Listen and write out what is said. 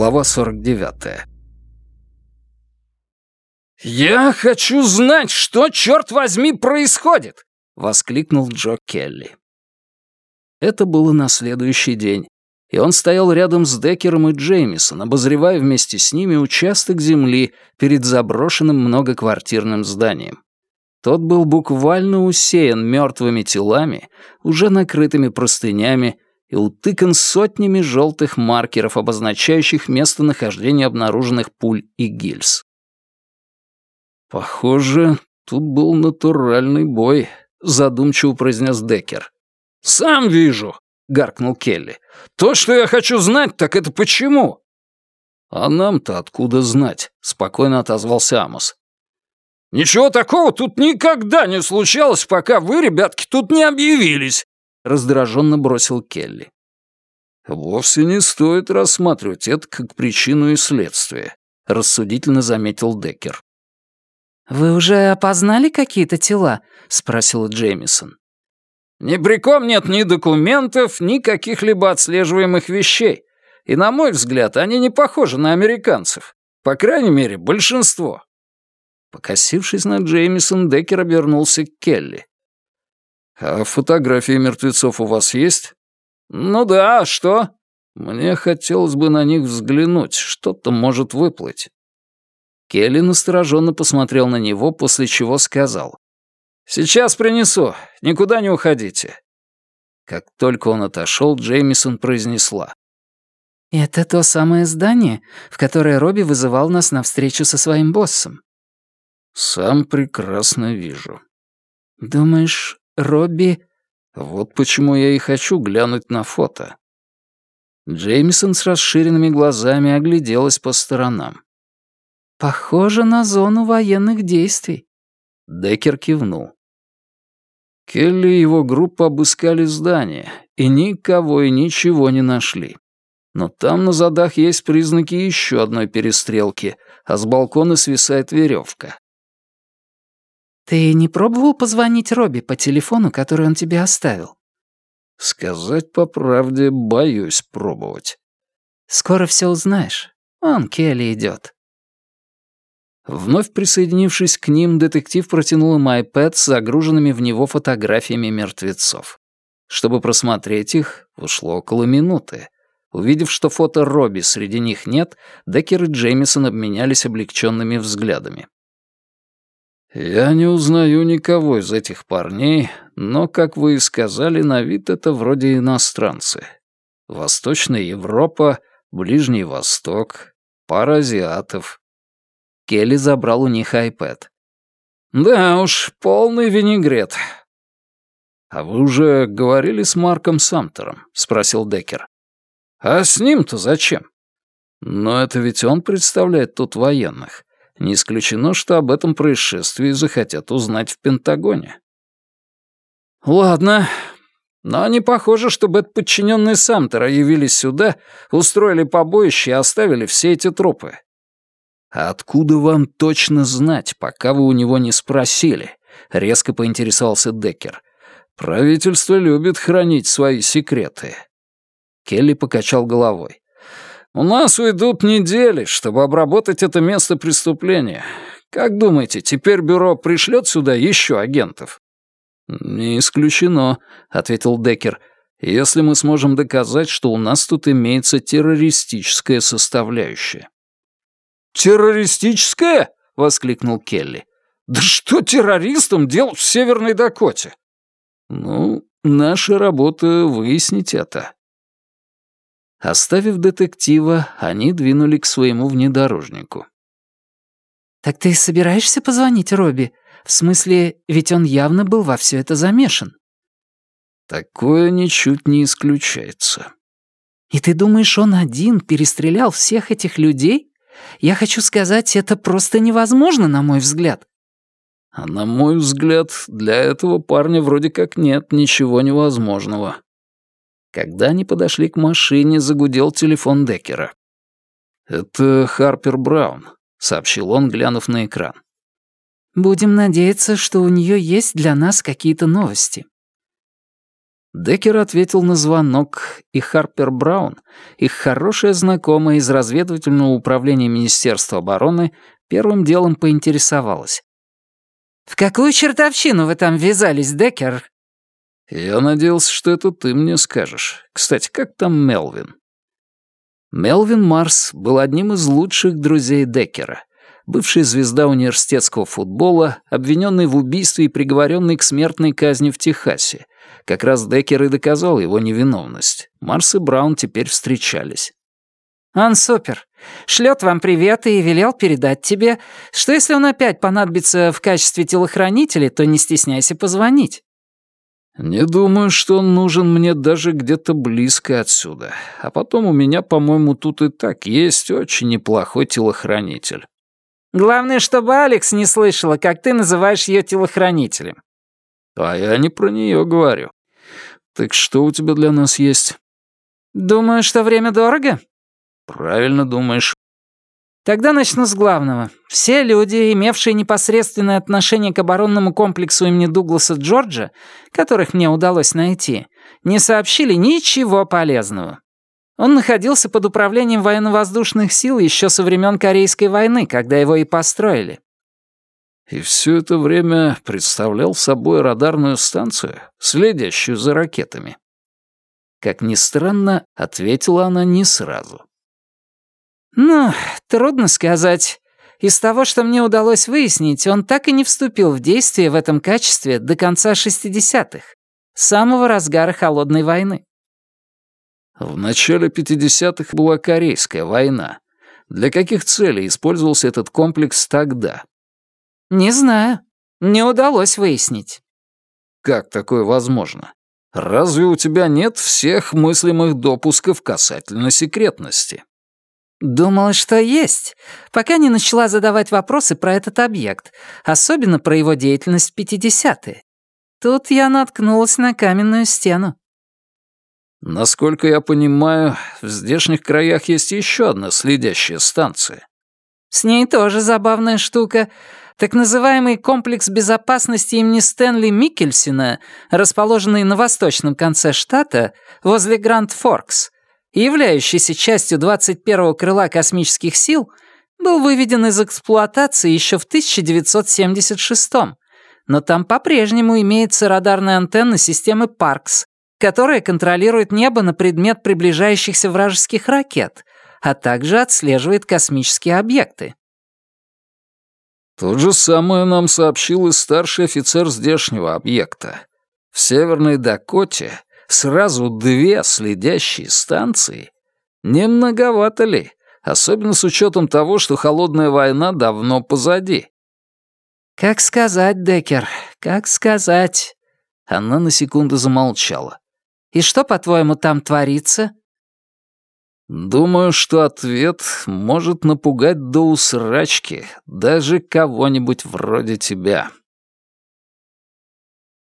Глава 49. «Я хочу знать, что, черт возьми, происходит!» — воскликнул Джо Келли. Это было на следующий день, и он стоял рядом с Деккером и Джеймисон, обозревая вместе с ними участок земли перед заброшенным многоквартирным зданием. Тот был буквально усеян мертвыми телами, уже накрытыми простынями, и утыкан сотнями желтых маркеров, обозначающих местонахождение обнаруженных пуль и гильз. «Похоже, тут был натуральный бой», — задумчиво произнес Деккер. «Сам вижу», — гаркнул Келли. «То, что я хочу знать, так это почему?» «А нам-то откуда знать?» — спокойно отозвался Амос. «Ничего такого тут никогда не случалось, пока вы, ребятки, тут не объявились», — раздраженно бросил Келли. «Вовсе не стоит рассматривать это как причину и следствие», — рассудительно заметил Деккер. «Вы уже опознали какие-то тела?» — спросила Джеймисон. «Ни при ком нет ни документов, ни каких-либо отслеживаемых вещей. И, на мой взгляд, они не похожи на американцев. По крайней мере, большинство». Покосившись на Джеймисон, Деккер обернулся к Келли. «А фотографии мертвецов у вас есть?» «Ну да, а что?» «Мне хотелось бы на них взглянуть, что-то может выплыть». Келли настороженно посмотрел на него, после чего сказал. «Сейчас принесу, никуда не уходите». Как только он отошел, Джеймисон произнесла. «Это то самое здание, в которое Робби вызывал нас на встречу со своим боссом». «Сам прекрасно вижу». «Думаешь, Робби...» Вот почему я и хочу глянуть на фото. Джеймисон с расширенными глазами огляделась по сторонам. «Похоже на зону военных действий». Деккер кивнул. Келли и его группа обыскали здание, и никого и ничего не нашли. Но там на задах есть признаки еще одной перестрелки, а с балкона свисает веревка. «Ты не пробовал позвонить Робби по телефону, который он тебе оставил?» «Сказать по правде, боюсь пробовать». «Скоро все узнаешь. Он Келли идет. Вновь присоединившись к ним, детектив протянул им iPad с загруженными в него фотографиями мертвецов. Чтобы просмотреть их, ушло около минуты. Увидев, что фото Робби среди них нет, Деккер и Джеймисон обменялись облегченными взглядами. «Я не узнаю никого из этих парней, но, как вы и сказали, на вид это вроде иностранцы. Восточная Европа, Ближний Восток, пара азиатов». Келли забрал у них iPad. «Да уж, полный винегрет». «А вы уже говорили с Марком Самтером?» — спросил Деккер. «А с ним-то зачем?» «Но это ведь он представляет тут военных. Не исключено, что об этом происшествии захотят узнать в Пентагоне. Ладно, но не похоже, чтобы подчиненные Самтера явились сюда, устроили побоище и оставили все эти трупы. Откуда вам точно знать, пока вы у него не спросили? Резко поинтересовался Деккер. Правительство любит хранить свои секреты. Келли покачал головой. У нас уйдут недели, чтобы обработать это место преступления. Как думаете, теперь бюро пришлет сюда еще агентов?» «Не исключено», — ответил Деккер, «если мы сможем доказать, что у нас тут имеется террористическая составляющая». «Террористическая?» — воскликнул Келли. «Да что террористам делать в Северной Дакоте?» «Ну, наша работа — выяснить это», Оставив детектива, они двинули к своему внедорожнику. «Так ты собираешься позвонить Робби? В смысле, ведь он явно был во все это замешан». «Такое ничуть не исключается». «И ты думаешь, он один перестрелял всех этих людей? Я хочу сказать, это просто невозможно, на мой взгляд». «А на мой взгляд, для этого парня вроде как нет ничего невозможного», когда они подошли к машине, загудел телефон Деккера. «Это Харпер Браун», — сообщил он, глянув на экран. «Будем надеяться, что у нее есть для нас какие-то новости». Деккер ответил на звонок, и Харпер Браун, их хорошая знакомая из разведывательного управления Министерства обороны, первым делом поинтересовалась. «В какую чертовщину вы там ввязались, Деккер?» «Я надеялся, что это ты мне скажешь. Кстати, как там Мелвин?» Мелвин Марс был одним из лучших друзей Деккера. Бывшая звезда университетского футбола, обвиненный в убийстве и приговоренный к смертной казни в Техасе. Как раз Деккер и доказал его невиновность. Марс и Браун теперь встречались. «Он супер. Шлет вам привет и велел передать тебе, что если он опять понадобится в качестве телохранителя, то не стесняйся позвонить». «Не думаю, что он нужен мне даже где-то близко отсюда. А потом у меня, по-моему, тут и так есть очень неплохой телохранитель». «Главное, чтобы Алекс не слышала, как ты называешь ее телохранителем». «А я не про нее говорю. Так что у тебя для нас есть?» «Думаю, что время дорого?» «Правильно думаешь. Тогда начну с главного. Все люди, имевшие непосредственное отношение к оборонному комплексу имени Дугласа Джорджа, которых мне удалось найти, не сообщили ничего полезного. Он находился под управлением военно-воздушных сил еще со времен Корейской войны, когда его и построили. И все это время представлял собой радарную станцию, следящую за ракетами. Как ни странно, ответила она не сразу. «Ну, трудно сказать. Из того, что мне удалось выяснить, он так и не вступил в действие в этом качестве до конца 60-х, самого разгара Холодной войны». В начале 50-х была Корейская война. Для каких целей использовался этот комплекс тогда? «Не знаю. Не удалось выяснить». «Как такое возможно? Разве у тебя нет всех мыслимых допусков касательно секретности?» Думала, что есть, пока не начала задавать вопросы про этот объект, особенно про его деятельность в 50-е. Тут я наткнулась на каменную стену. Насколько я понимаю, в здешних краях есть еще одна следящая станция. С ней тоже забавная штука. Так называемый комплекс безопасности имени Стэнли Микельсина, расположенный на восточном конце штата, возле Гранд-Форкс, являющийся частью 21-го крыла космических сил, был выведен из эксплуатации еще в 1976 -м. Но там по-прежнему имеется радарная антенна системы «Паркс», которая контролирует небо на предмет приближающихся вражеских ракет, а также отслеживает космические объекты. То же самое нам сообщил и старший офицер здешнего объекта. В Северной Дакоте Сразу две следящие станции? Не многовато ли? Особенно с учетом того, что холодная война давно позади. «Как сказать, Деккер, как сказать?» Она на секунду замолчала. «И что, по-твоему, там творится?» «Думаю, что ответ может напугать до усрачки даже кого-нибудь вроде тебя».